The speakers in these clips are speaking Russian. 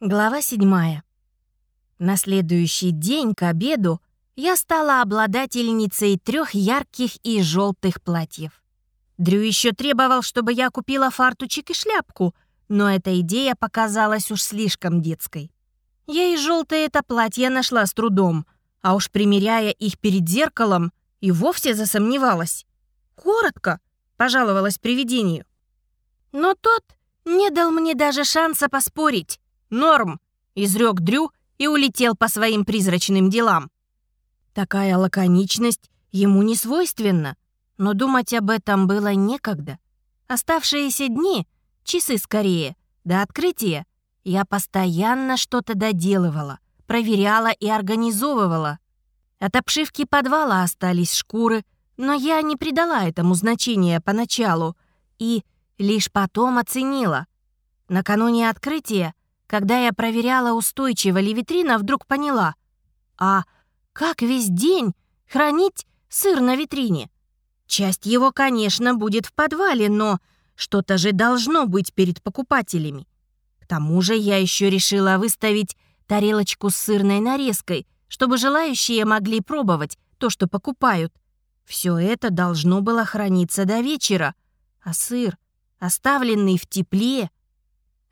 Глава седьмая. На следующий день к обеду я стала обладательницей трех ярких и желтых платьев. Дрю еще требовал, чтобы я купила фартучек и шляпку, но эта идея показалась уж слишком детской. Я и желтое это платье нашла с трудом, а уж примеряя их перед зеркалом, и вовсе засомневалась. «Коротко», — пожаловалась привидению. Но тот не дал мне даже шанса поспорить. «Норм», — изрек Дрю и улетел по своим призрачным делам. Такая лаконичность ему не свойственна, но думать об этом было некогда. Оставшиеся дни, часы скорее, до открытия, я постоянно что-то доделывала, проверяла и организовывала. От обшивки подвала остались шкуры, но я не придала этому значения поначалу и лишь потом оценила. Накануне открытия, когда я проверяла, устойчива ли витрина, вдруг поняла. А как весь день хранить сыр на витрине? Часть его, конечно, будет в подвале, но что-то же должно быть перед покупателями. К тому же я еще решила выставить тарелочку с сырной нарезкой, чтобы желающие могли пробовать то, что покупают. Все это должно было храниться до вечера, а сыр, оставленный в тепле.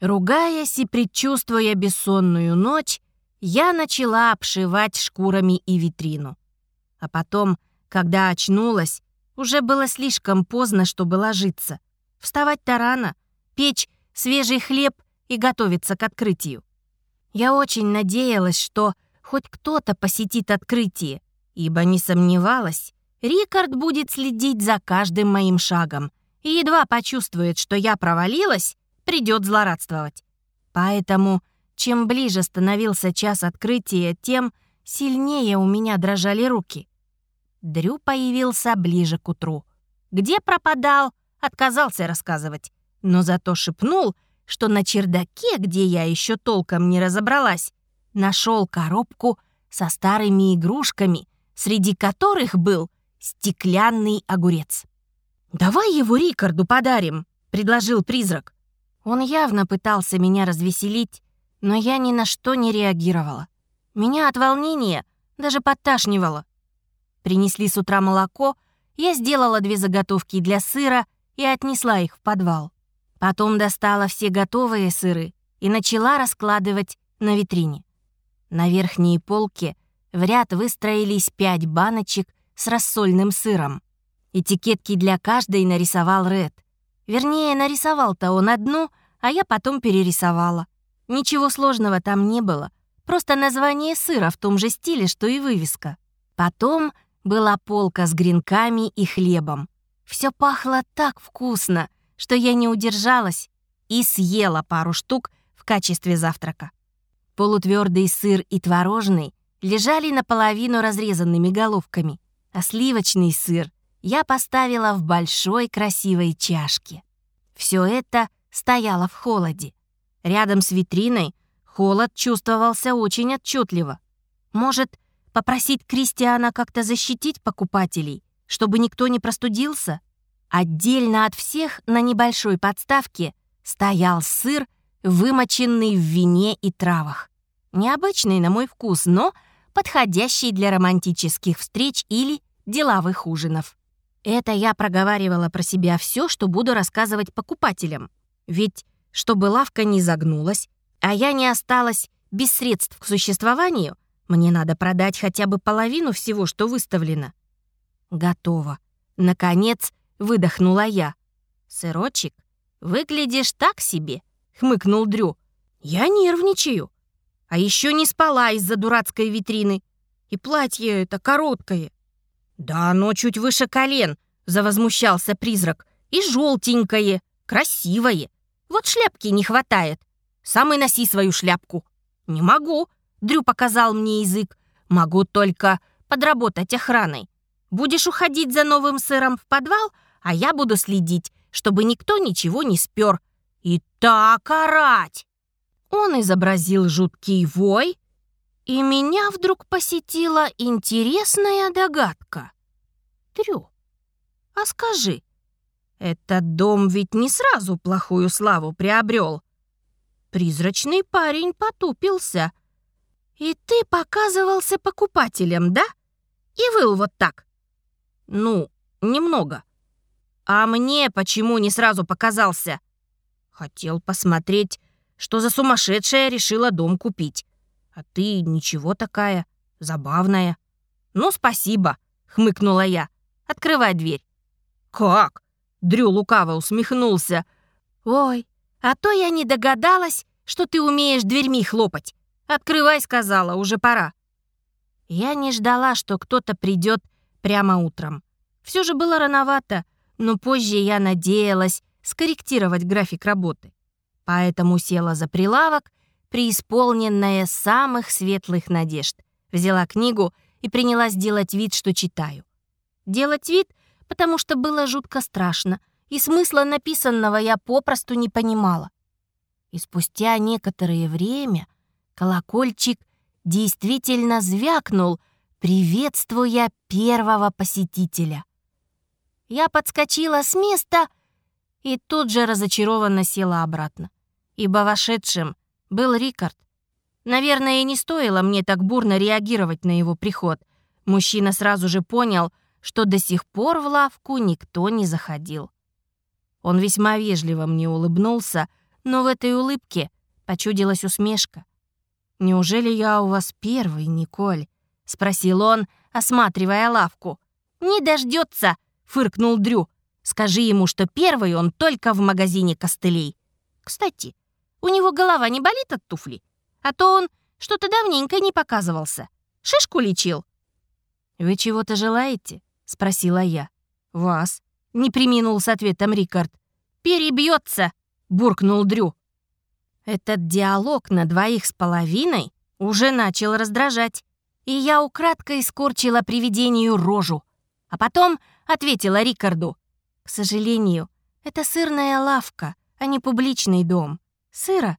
Ругаясь и предчувствуя бессонную ночь, я начала обшивать шкурами и витрину. А потом, когда очнулась, уже было слишком поздно, чтобы ложиться. Вставать-то рано, печь свежий хлеб и готовиться к открытию. Я очень надеялась, что хоть кто-то посетит открытие, ибо не сомневалась, Рикард будет следить за каждым моим шагом и едва почувствует, что я провалилась, придет злорадствовать. Поэтому, чем ближе становился час открытия, тем сильнее у меня дрожали руки. Дрю появился ближе к утру. Где пропадал, отказался рассказывать, но зато шепнул, что на чердаке, где я еще толком не разобралась, нашел коробку со старыми игрушками, среди которых был стеклянный огурец. «Давай его Рикарду подарим», — предложил призрак. Он явно пытался меня развеселить, но я ни на что не реагировала. Меня от волнения даже подташнивало. Принесли с утра молоко, я сделала две заготовки для сыра и отнесла их в подвал. Потом достала все готовые сыры и начала раскладывать на витрине. На верхней полке в ряд выстроились пять баночек с рассольным сыром. Этикетки для каждой нарисовал Ред. Вернее, нарисовал-то он одну, а я потом перерисовала. Ничего сложного там не было, просто название сыра в том же стиле, что и вывеска. Потом была полка с гренками и хлебом. Все пахло так вкусно, что я не удержалась и съела пару штук в качестве завтрака. Полутвердый сыр и творожный лежали наполовину разрезанными головками, а сливочный сыр я поставила в большой красивой чашке. Все это стояло в холоде. Рядом с витриной холод чувствовался очень отчетливо. Может, Попросить Кристиана как-то защитить покупателей, чтобы никто не простудился? Отдельно от всех на небольшой подставке стоял сыр, вымоченный в вине и травах. Необычный на мой вкус, но подходящий для романтических встреч или деловых ужинов. Это я проговаривала про себя все, что буду рассказывать покупателям. Ведь чтобы лавка не загнулась, а я не осталась без средств к существованию, мне надо продать хотя бы половину всего, что выставлено. Готово. Наконец, выдохнула я. Сырочек, выглядишь так себе, хмыкнул Дрю. Я нервничаю. А еще не спала из-за дурацкой витрины. И платье это короткое. Да оно чуть выше колен, завозмущался призрак. И желтенькое, красивое. Вот шляпки не хватает. Сам и носи свою шляпку. Не могу, Дрю показал мне язык. Могу только подработать охраной. Будешь уходить за новым сыром в подвал, а я буду следить, чтобы никто ничего не спер. И так орать!» Он изобразил жуткий вой, и меня вдруг посетила интересная догадка. «Дрю, а скажи, этот дом ведь не сразу плохую славу приобрел. Призрачный парень потупился. «И ты показывался покупателем, да? И выл вот так?» «Ну, немного». «А мне почему не сразу показался?» «Хотел посмотреть, что за сумасшедшая решила дом купить. А ты ничего такая, забавная». «Ну, спасибо», — хмыкнула я. «Открывай дверь». «Как?» — Дрю лукаво усмехнулся. «Ой, а то я не догадалась, что ты умеешь дверьми хлопать. Открывай, сказала, уже пора». Я не ждала, что кто-то придет прямо утром. Все же было рановато, но позже я надеялась скорректировать график работы. Поэтому села за прилавок, преисполненная самых светлых надежд. Взяла книгу и принялась делать вид, что читаю. Делать вид, потому что было жутко страшно, и смысла написанного я попросту не понимала. И спустя некоторое время колокольчик действительно звякнул, приветствуя первого посетителя. Я подскочила с места и тут же разочарованно села обратно, ибо вошедшим был Рикард. Наверное, и не стоило мне так бурно реагировать на его приход. Мужчина сразу же понял, что до сих пор в лавку никто не заходил. Он весьма вежливо мне улыбнулся, но в этой улыбке почудилась усмешка. «Неужели я у вас первый, Николь?» — спросил он, осматривая лавку. «Не дождется, фыркнул Дрю. «Скажи ему, что первый он только в магазине костылей. Кстати, у него голова не болит от туфли? А то он что-то давненько не показывался. Шишку лечил». «Вы чего-то желаете?» — спросила я. «Вас?» — не приминул с ответом Рикард. «Перебьется!» буркнул Дрю. Этот диалог на двоих с половиной уже начал раздражать, и я украдкой искорчила привидению рожу, а потом ответила Рикарду. «К сожалению, это сырная лавка, а не публичный дом. Сыра».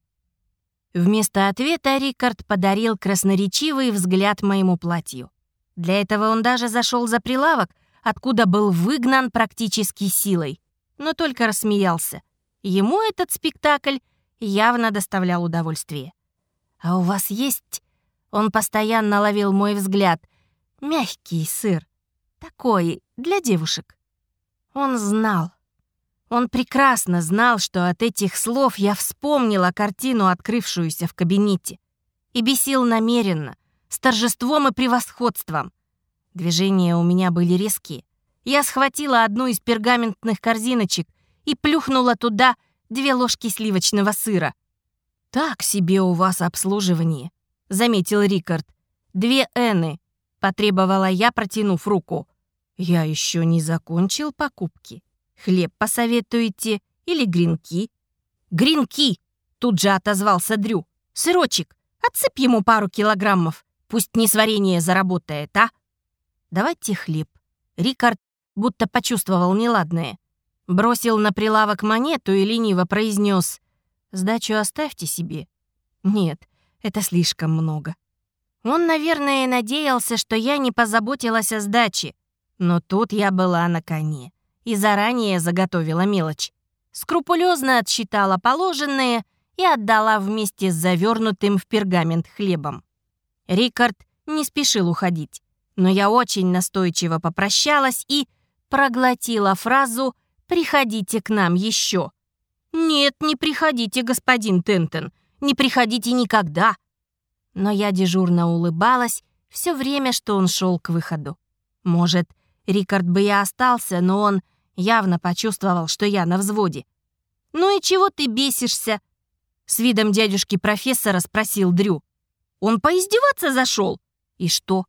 Вместо ответа Рикард подарил красноречивый взгляд моему платью. Для этого он даже зашел за прилавок, откуда был выгнан практически силой, но только рассмеялся. Ему этот спектакль явно доставлял удовольствие. «А у вас есть...» Он постоянно ловил мой взгляд. «Мягкий сыр. Такой, для девушек». Он знал. Он прекрасно знал, что от этих слов я вспомнила картину, открывшуюся в кабинете. И бесил намеренно, с торжеством и превосходством. Движения у меня были резкие. Я схватила одну из пергаментных корзиночек и плюхнула туда две ложки сливочного сыра. «Так себе у вас обслуживание», — заметил Рикард. «Две эны», — потребовала я, протянув руку. «Я еще не закончил покупки. Хлеб посоветуете или гренки?» «Гренки!» — тут же отозвался Дрю. «Сырочек, отсыпь ему пару килограммов. Пусть не сварение заработает, а?» «Давайте хлеб». Рикард будто почувствовал неладное. Бросил на прилавок монету и лениво произнес «Сдачу оставьте себе». Нет, это слишком много. Он, наверное, надеялся, что я не позаботилась о сдаче. Но тут я была на коне и заранее заготовила мелочь. Скрупулезно отсчитала положенное и отдала вместе с завернутым в пергамент хлебом. Рикард не спешил уходить, но я очень настойчиво попрощалась и проглотила фразу приходите к нам еще». «Нет, не приходите, господин Тентон, не приходите никогда». Но я дежурно улыбалась все время, что он шел к выходу. Может, Рикард бы и остался, но он явно почувствовал, что я на взводе. «Ну и чего ты бесишься?» С видом дядюшки профессора спросил Дрю. «Он поиздеваться зашел?» «И что?»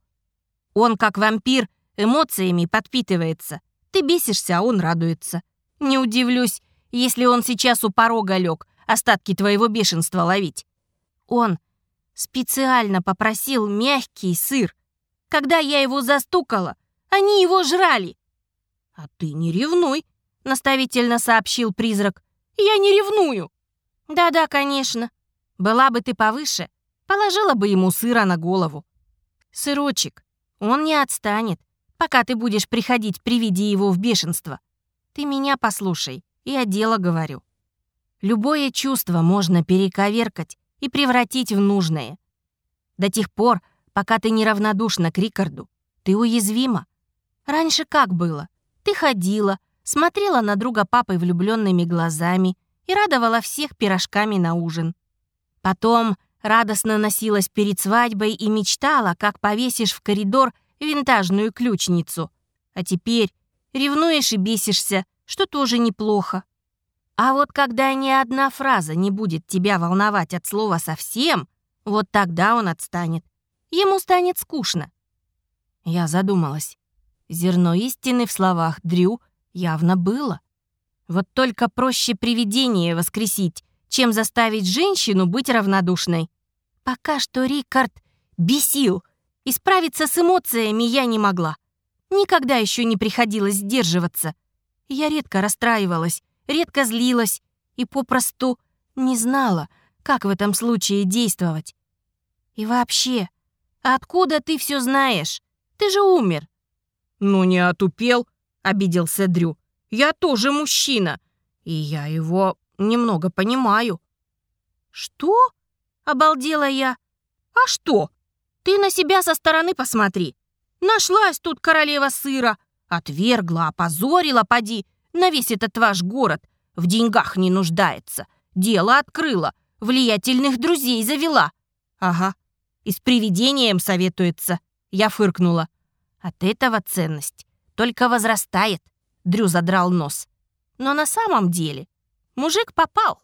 «Он, как вампир, эмоциями подпитывается. Ты бесишься, а он радуется. Не удивлюсь, если он сейчас у порога лег, остатки твоего бешенства ловить. Он специально попросил мягкий сыр. Когда я его застукала, они его жрали. А ты не ревнуй, наставительно сообщил призрак. Я не ревную. Да-да, конечно. Была бы ты повыше, положила бы ему сыра на голову. Сырочек, он не отстанет пока ты будешь приходить при виде его в бешенство. Ты меня послушай, я дело говорю». Любое чувство можно перековеркать и превратить в нужное. До тех пор, пока ты неравнодушна к Рикарду, ты уязвима. Раньше как было? Ты ходила, смотрела на друга папой влюбленными глазами и радовала всех пирожками на ужин. Потом радостно носилась перед свадьбой и мечтала, как повесишь в коридор винтажную ключницу. А теперь ревнуешь и бесишься, что тоже неплохо. А вот когда ни одна фраза не будет тебя волновать от слова совсем, вот тогда он отстанет. Ему станет скучно. Я задумалась. Зерно истины в словах Дрю явно было. Вот только проще привидение воскресить, чем заставить женщину быть равнодушной. Пока что Рикард бесил, и справиться с эмоциями я не могла. Никогда еще не приходилось сдерживаться. Я редко расстраивалась, редко злилась и попросту не знала, как в этом случае действовать. И вообще, откуда ты все знаешь? Ты же умер. Ну не отупел, обиделся Дрю. Я тоже мужчина, и я его немного понимаю. Что? Обалдела я. А что? Ты на себя со стороны посмотри. Нашлась тут королева сыра. Отвергла, опозорила, поди на весь этот ваш город. В деньгах не нуждается. Дело открыла. Влиятельных друзей завела. Ага. И с привидением советуется. Я фыркнула. От этого ценность только возрастает. Дрю задрал нос. Но на самом деле мужик попал.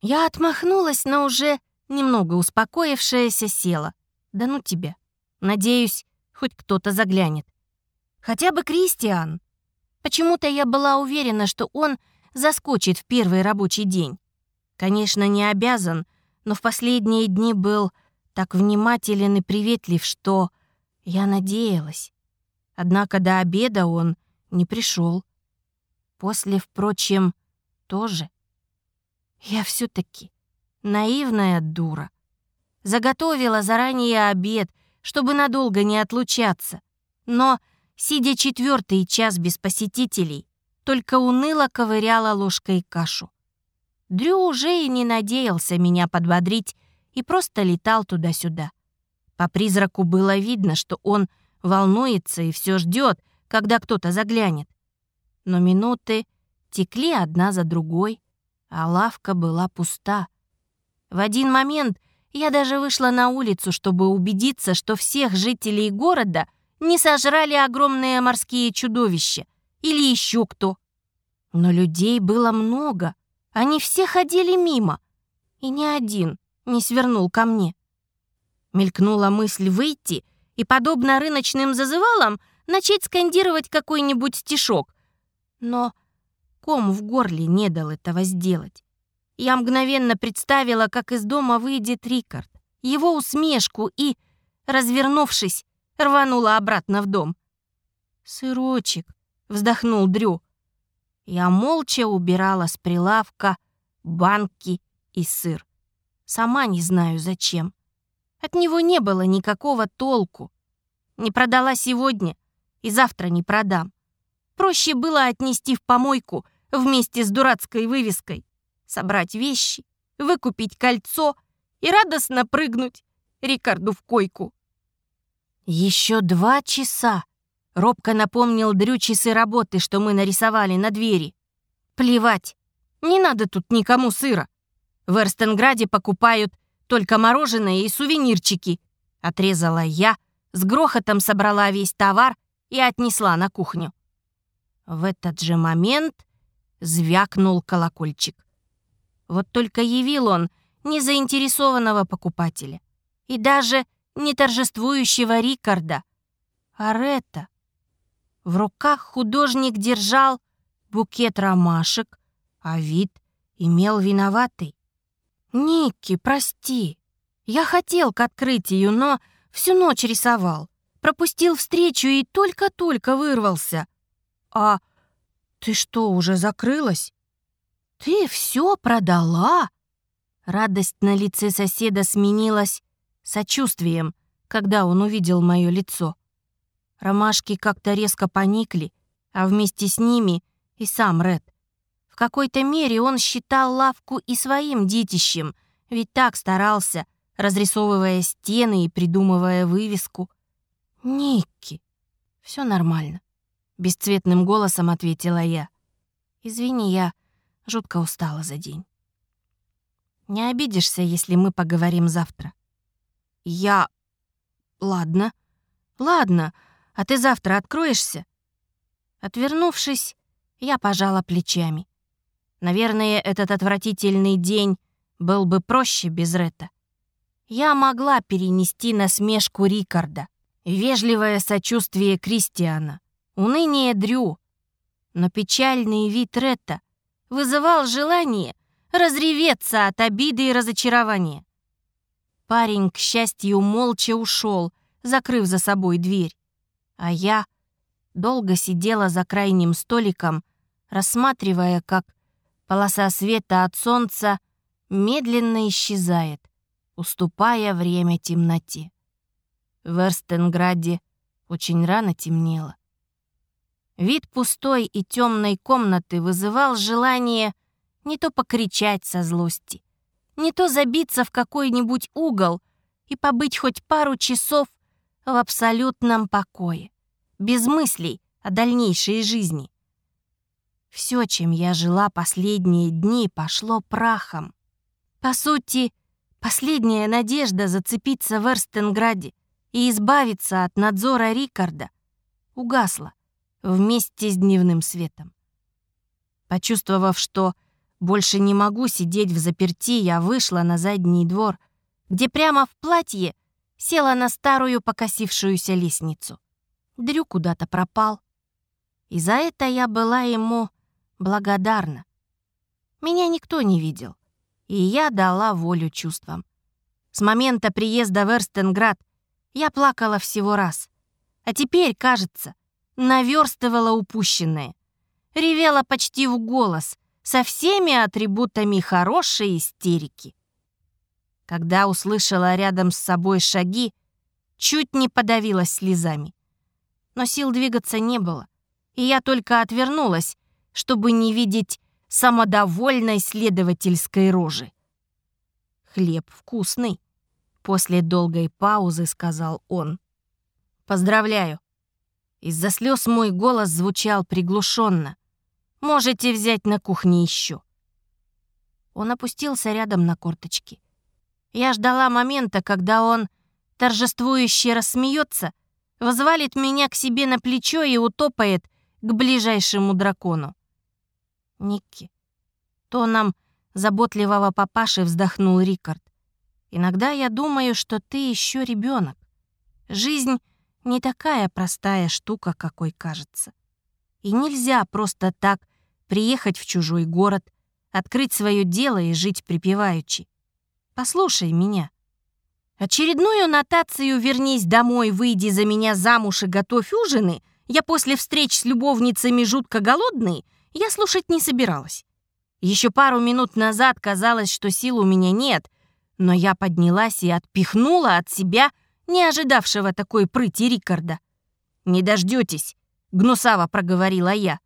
Я отмахнулась, но уже немного успокоившаяся села. Да ну тебя. Надеюсь, хоть кто-то заглянет. Хотя бы Кристиан. Почему-то я была уверена, что он заскочит в первый рабочий день. Конечно, не обязан, но в последние дни был так внимателен и приветлив, что я надеялась. Однако до обеда он не пришел. После, впрочем, тоже. Я все таки наивная дура. Заготовила заранее обед, чтобы надолго не отлучаться. Но сидя четвертый час без посетителей, только уныло ковыряла ложкой кашу. Дрю уже и не надеялся меня подбодрить и просто летал туда-сюда. По призраку было видно, что он волнуется и все ждет, когда кто-то заглянет. Но минуты текли одна за другой, а лавка была пуста. В один момент я даже вышла на улицу, чтобы убедиться, что всех жителей города — не сожрали огромные морские чудовища или еще кто. Но людей было много, они все ходили мимо, и ни один не свернул ко мне. Мелькнула мысль выйти и, подобно рыночным зазывалам, начать скандировать какой-нибудь стишок. Но ком в горле не дал этого сделать. Я мгновенно представила, как из дома выйдет Рикард, его усмешку и, развернувшись, рванула обратно в дом. «Сырочек», — вздохнул Дрю. Я молча убирала с прилавка банки и сыр. Сама не знаю зачем. От него не было никакого толку. Не продала сегодня и завтра не продам. Проще было отнести в помойку вместе с дурацкой вывеской, собрать вещи, выкупить кольцо и радостно прыгнуть Рикарду в койку. «Еще два часа!» — робко напомнил Дрю часы работы, что мы нарисовали на двери. «Плевать! Не надо тут никому сыра. В Эрстенграде покупают только мороженое и сувенирчики», — отрезала я, с грохотом собрала весь товар и отнесла на кухню. В этот же момент звякнул колокольчик. Вот только явил он незаинтересованного покупателя. И даже не торжествующего Рикарда, а Ретта. В руках художник держал букет ромашек, а вид имел виноватый. «Никки, прости. Я хотел к открытию, но всю ночь рисовал. Пропустил встречу и только-только вырвался. А ты что, уже закрылась? Ты все продала?» Радость на лице соседа сменилась сочувствием, когда он увидел мое лицо. Ромашки как-то резко поникли, а вместе с ними и сам Ред. Какой-то мере он считал лавку и своим детищем, ведь так старался, разрисовывая стены и придумывая вывеску. «Никки, все нормально», — бесцветным голосом ответила я. «Извини, я жутко устала за день». «Не обидишься, если мы поговорим завтра?» «Я... Ладно. Ладно, а ты завтра откроешься?» Отвернувшись, я пожала плечами. Наверное, этот отвратительный день был бы проще без Ретта. Я могла перенести насмешку Рикарда, вежливое сочувствие Кристиана, уныние Дрю, но печальный вид Ретта вызывал желание разреветься от обиды и разочарования. Парень, к счастью, молча ушел, закрыв за собой дверь, а я долго сидела за крайним столиком, рассматривая, как полоса света от солнца медленно исчезает, уступая время темноте. В Эрстенграде очень рано темнело. Вид пустой и темной комнаты вызывал желание не то покричать со злости, не то забиться в какой-нибудь угол и побыть хоть пару часов в абсолютном покое без мыслей о дальнейшей жизни. Все, чем я жила последние дни, пошло прахом. По сути, последняя надежда зацепиться в Эрстенграде и избавиться от надзора Рикарда угасла вместе с дневным светом. Почувствовав, что больше не могу сидеть в заперти, я вышла на задний двор, где прямо в платье села на старую покосившуюся лестницу. Дрю куда-то пропал. И за это я была ему благодарна. Меня никто не видел, и я дала волю чувствам. С момента приезда в Эрстенград я плакала всего раз. А теперь, кажется, наверстывала упущенное. Ревела почти в голос, со всеми атрибутами хорошей истерики. Когда услышала рядом с собой шаги, чуть не подавилась слезами но сил двигаться не было, и я только отвернулась, чтобы не видеть самодовольной следовательской рожи. «Хлеб вкусный», — после долгой паузы сказал он. «Поздравляю». Из-за слез мой голос звучал приглушенно. «Можете взять на кухне еще». Он опустился рядом на корточки. Я ждала момента, когда он торжествующе рассмеется взвалит меня к себе на плечо и утопает к ближайшему дракону. Никки. Тоном заботливого папаши вздохнул Рикард. Иногда я думаю, что ты еще ребенок. Жизнь не такая простая штука, какой кажется. И нельзя просто так приехать в чужой город, открыть свое дело и жить припеваючи. Послушай меня. Очередную нотацию «Вернись домой, выйди за меня замуж и готовь ужины» я после встреч с любовницами жутко голодный, я слушать не собиралась. Еще пару минут назад казалось, что сил у меня нет, но я поднялась и отпихнула от себя не ожидавшего такой прыти Рикарда. «Не дождетесь», — гнусаво проговорила я.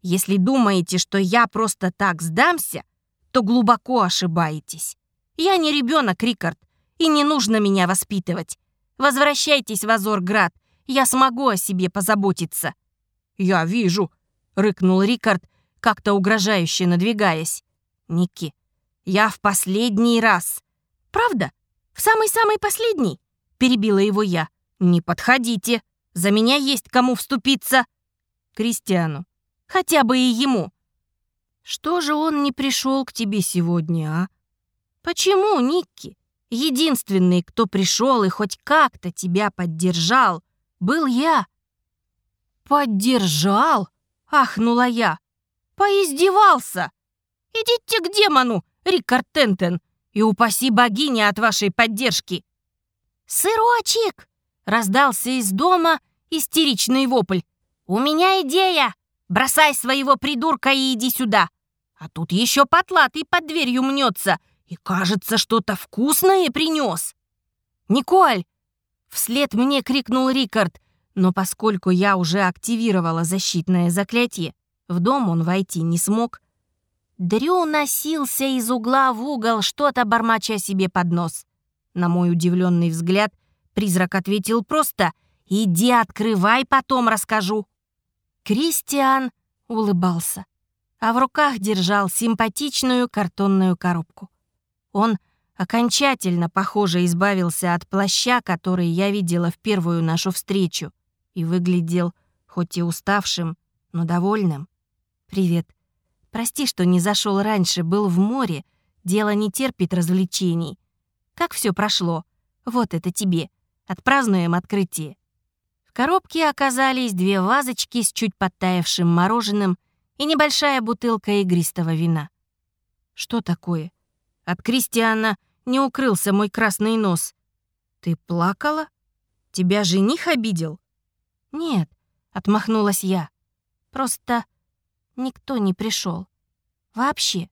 «Если думаете, что я просто так сдамся, то глубоко ошибаетесь. Я не ребенок, Рикард, и не нужно меня воспитывать. Возвращайтесь в Азорград, я смогу о себе позаботиться». «Я вижу», — рыкнул Рикард, как-то угрожающе надвигаясь. «Ники, я в последний раз». «Правда? В самый-самый последний?» — перебила его я. «Не подходите, за меня есть кому вступиться». «Кристиану, хотя бы и ему». «Что же он не пришел к тебе сегодня, а?» «Почему, Никки? Единственный, кто пришел и хоть как-то тебя поддержал, был я. «Поддержал?» — ахнула я. «Поиздевался! Идите к демону, Рикард Тентен, и упаси богиня от вашей поддержки!» «Сырочек!» — раздался из дома истеричный вопль. «У меня идея! Бросай своего придурка и иди сюда! А тут еще потлатый под дверью мнется!» и, кажется, что-то вкусное принес. «Николь!» — вслед мне крикнул Рикард, но поскольку я уже активировала защитное заклятие, в дом он войти не смог. Дрю носился из угла в угол, что-то бормоча себе под нос. На мой удивленный взгляд, призрак ответил просто «Иди открывай, потом расскажу». Кристиан улыбался, а в руках держал симпатичную картонную коробку. Он окончательно, похоже, избавился от плаща, который я видела в первую нашу встречу, и выглядел хоть и уставшим, но довольным. «Привет. Прости, что не зашел раньше, был в море. Дело не терпит развлечений. Как все прошло? Вот это тебе. Отпразднуем открытие». В коробке оказались две вазочки с чуть подтаявшим мороженым и небольшая бутылка игристого вина. «Что такое?» От Кристиана не укрылся мой красный нос. «Ты плакала? Тебя жених обидел?» «Нет», — отмахнулась я. «Просто никто не пришел. Вообще.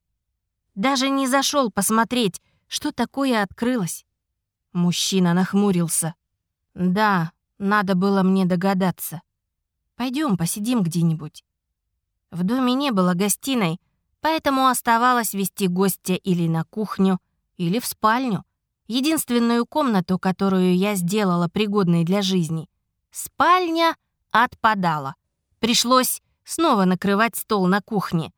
Даже не зашел посмотреть, что такое открылось». Мужчина нахмурился. «Да, надо было мне догадаться. Пойдем посидим где-нибудь». В доме не было гостиной, поэтому оставалось вести гостя или на кухню, или в спальню. Единственную комнату, которую я сделала пригодной для жизни. Спальня отпадала. Пришлось снова накрывать стол на кухне.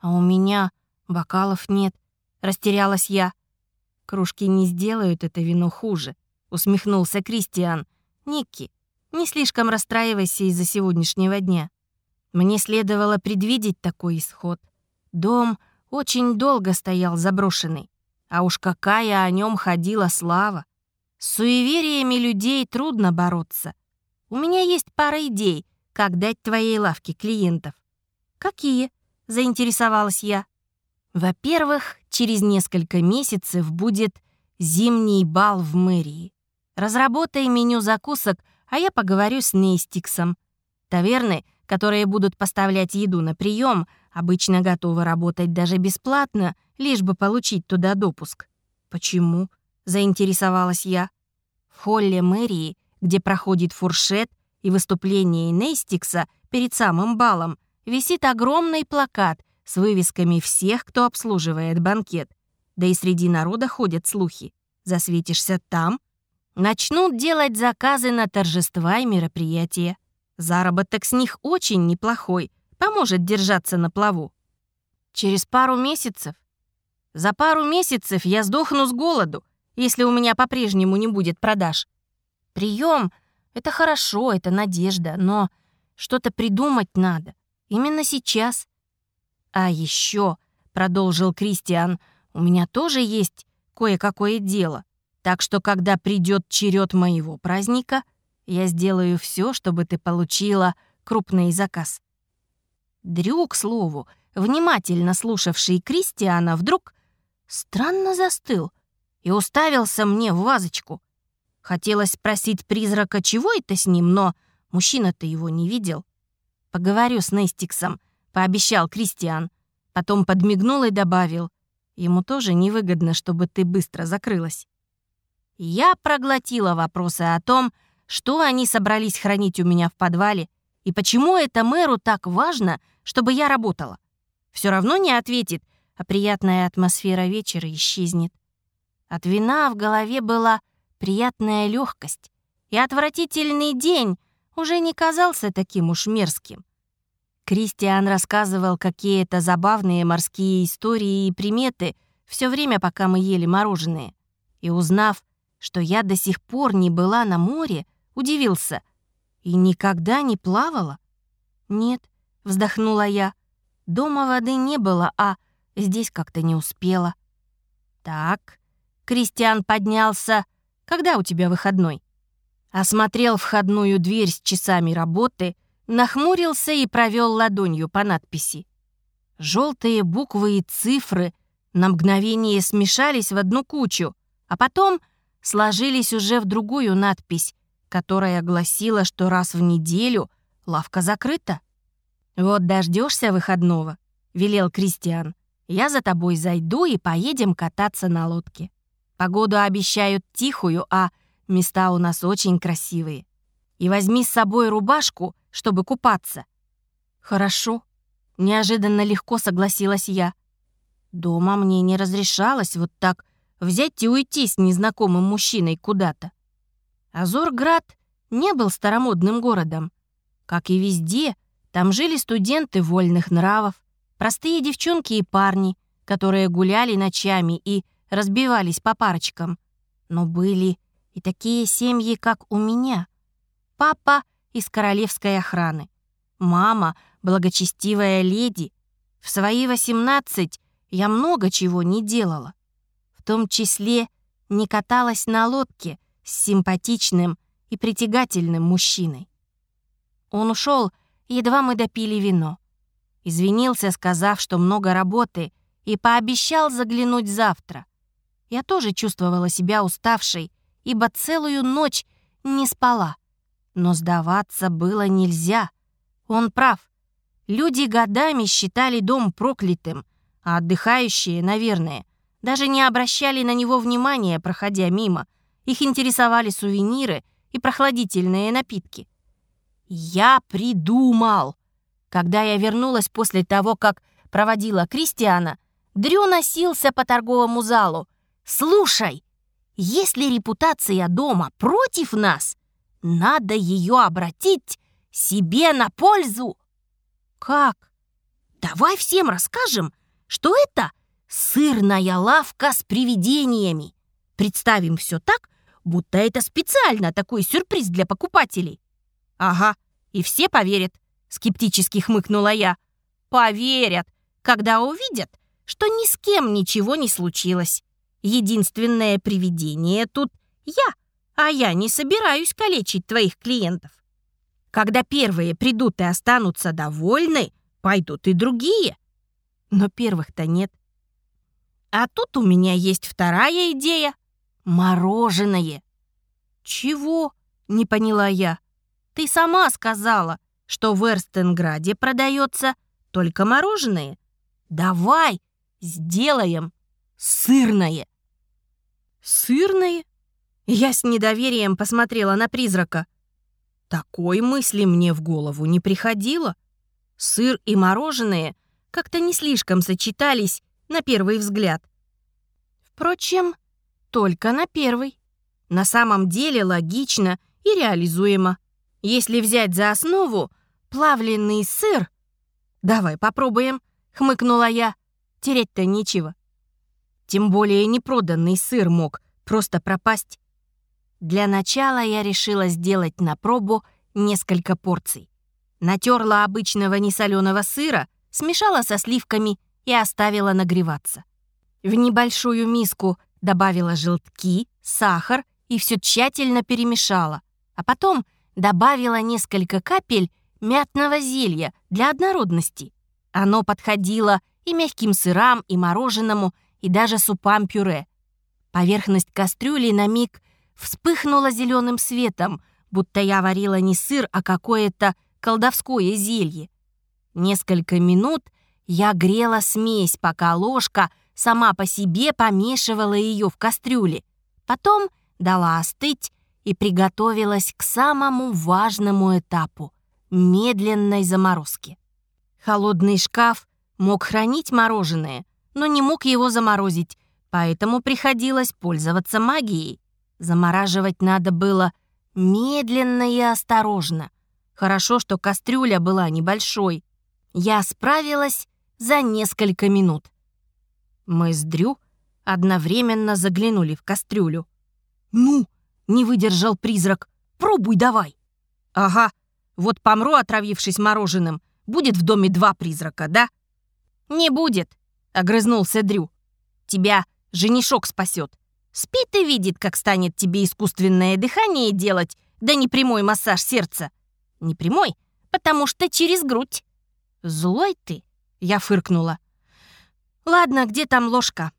А у меня бокалов нет, растерялась я. Кружки не сделают это вино хуже, усмехнулся Кристиан. Никки, не слишком расстраивайся из-за сегодняшнего дня. Мне следовало предвидеть такой исход. Дом очень долго стоял заброшенный. А уж какая о нем ходила слава. С суевериями людей трудно бороться. У меня есть пара идей, как дать твоей лавке клиентов. Какие? Заинтересовалась я. Во-первых, через несколько месяцев будет зимний бал в мэрии. Разработай меню закусок, а я поговорю с Нейстиксом. Таверны, которые будут поставлять еду на прием, обычно готовы работать даже бесплатно — лишь бы получить туда допуск. Почему? Заинтересовалась я. В холле мэрии, где проходит фуршет и выступление Нейстикса перед самым балом, висит огромный плакат с вывесками всех, кто обслуживает банкет. Да и среди народа ходят слухи. Засветишься там, начнут делать заказы на торжества и мероприятия. Заработок с них очень неплохой, поможет держаться на плаву. Через пару месяцев за пару месяцев я сдохну с голоду, если у меня по-прежнему не будет продаж. Прием — это хорошо, это надежда, но что-то придумать надо. Именно сейчас. А еще, продолжил Кристиан, у меня тоже есть кое-какое дело. Так что, когда придет черед моего праздника, я сделаю все, чтобы ты получила крупный заказ. Дрю, к слову, внимательно слушавший Кристиана, вдруг странно застыл и уставился мне в вазочку. Хотелось спросить призрака, чего это с ним, но мужчина-то его не видел. «Поговорю с Нестиксом», — пообещал Кристиан. Потом подмигнул и добавил. «Ему тоже невыгодно, чтобы ты быстро закрылась». Я проглотила вопросы о том, что они собрались хранить у меня в подвале и почему это мэру так важно, чтобы я работала. Все равно не ответит, а приятная атмосфера вечера исчезнет. От вина в голове была приятная легкость, и отвратительный день уже не казался таким уж мерзким. Кристиан рассказывал какие-то забавные морские истории и приметы все время, пока мы ели мороженое. И узнав, что я до сих пор не была на море, удивился. И никогда не плавала? Нет, вздохнула я. Дома воды не было, а Здесь как-то не успела. Так, Кристиан поднялся. Когда у тебя выходной? Осмотрел входную дверь с часами работы, нахмурился и провел ладонью по надписи. Желтые буквы и цифры на мгновение смешались в одну кучу, а потом сложились уже в другую надпись, которая гласила, что раз в неделю лавка закрыта. «Вот дождешься выходного», — велел Кристиан. Я за тобой зайду и поедем кататься на лодке. Погоду обещают тихую, а места у нас очень красивые. И возьми с собой рубашку, чтобы купаться». «Хорошо», — неожиданно легко согласилась я. Дома мне не разрешалось вот так взять и уйти с незнакомым мужчиной куда-то. Азорград не был старомодным городом. Как и везде, там жили студенты вольных нравов, простые девчонки и парни, которые гуляли ночами и разбивались по парочкам. Но были и такие семьи, как у меня. Папа из королевской охраны. Мама — благочестивая леди. В свои восемнадцать я много чего не делала. В том числе не каталась на лодке с симпатичным и притягательным мужчиной. Он ушел, едва мы допили вино. Извинился, сказав, что много работы, и пообещал заглянуть завтра. Я тоже чувствовала себя уставшей, ибо целую ночь не спала. Но сдаваться было нельзя. Он прав. Люди годами считали дом проклятым, а отдыхающие, наверное, даже не обращали на него внимания, проходя мимо. Их интересовали сувениры и прохладительные напитки. Я придумал. Когда я вернулась после того, как проводила Кристиана, Дрю носился по торговому залу. «Слушай, если репутация дома против нас, надо ее обратить себе на пользу». «Как?» «Давай всем расскажем, что это сырная лавка с привидениями. Представим все так, будто это специально такой сюрприз для покупателей». «Ага, и все поверят», — скептически хмыкнула я. «Поверят, когда увидят, что ни с кем ничего не случилось. Единственное привидение тут я, а я не собираюсь калечить твоих клиентов. Когда первые придут и останутся довольны, пойдут и другие. Но первых-то нет. А тут у меня есть вторая идея. Мороженое. Чего? Не поняла я. Ты сама сказала, что в Эрстенграде продается только мороженое. Давай сделаем сырное. Сырное? Я с недоверием посмотрела на призрака. Такой мысли мне в голову не приходило. Сыр и мороженое как-то не слишком сочетались на первый взгляд. Впрочем, только на первый. На самом деле логично и реализуемо. Если взять за основу плавленый сыр... «Давай попробуем», — хмыкнула я. «Терять-то нечего». Тем более непроданный сыр мог просто пропасть. Для начала я решила сделать на пробу несколько порций. Натерла обычного несоленого сыра, смешала со сливками и оставила нагреваться. В небольшую миску добавила желтки, сахар и все тщательно перемешала, а потом добавила несколько капель мятного зелья для однородности. Оно подходило и мягким сырам, и мороженому, и даже супам-пюре. Поверхность кастрюли на миг вспыхнула зеленым светом, будто я варила не сыр, а какое-то колдовское зелье. Несколько минут я грела смесь, пока ложка сама по себе помешивала ее в кастрюле. Потом дала остыть и приготовилась к самому важному этапу — медленной заморозке. Холодный шкаф мог хранить мороженое, но не мог его заморозить, поэтому приходилось пользоваться магией. Замораживать надо было медленно и осторожно. Хорошо, что кастрюля была небольшой. Я справилась за несколько минут. Мы с Дрю одновременно заглянули в кастрюлю. «Ну!» Не выдержал призрак. «Пробуй давай!» «Ага, вот помру, отравившись мороженым. Будет в доме два призрака, да?» «Не будет», — огрызнулся Дрю. «Тебя женишок спасет. Спит и видит, как станет тебе искусственное дыхание делать, да не прямой массаж сердца. Не прямой, потому что через грудь». «Злой ты», — я фыркнула. «Ладно, где там ложка?»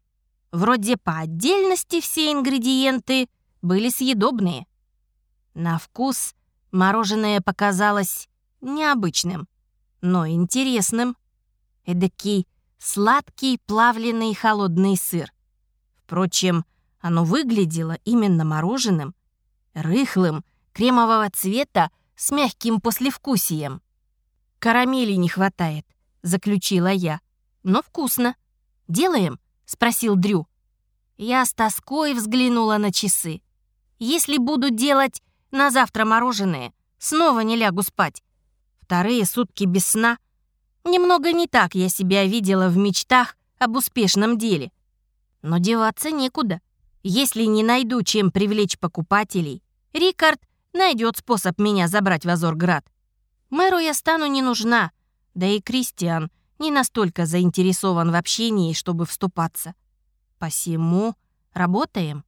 Вроде по отдельности все ингредиенты были съедобные. На вкус мороженое показалось необычным, но интересным. Эдакий сладкий плавленый холодный сыр. Впрочем, оно выглядело именно мороженым, рыхлым, кремового цвета с мягким послевкусием. «Карамели не хватает», — заключила я. «Но вкусно. Делаем?» — спросил Дрю. Я с тоской взглянула на часы. Если буду делать на завтра мороженое, снова не лягу спать. Вторые сутки без сна. Немного не так я себя видела в мечтах об успешном деле. Но деваться некуда. Если не найду, чем привлечь покупателей, Рикард найдет способ меня забрать в Азорград. Мэру я стану не нужна, да и Кристиан не настолько заинтересован в общении, чтобы вступаться. Посему работаем.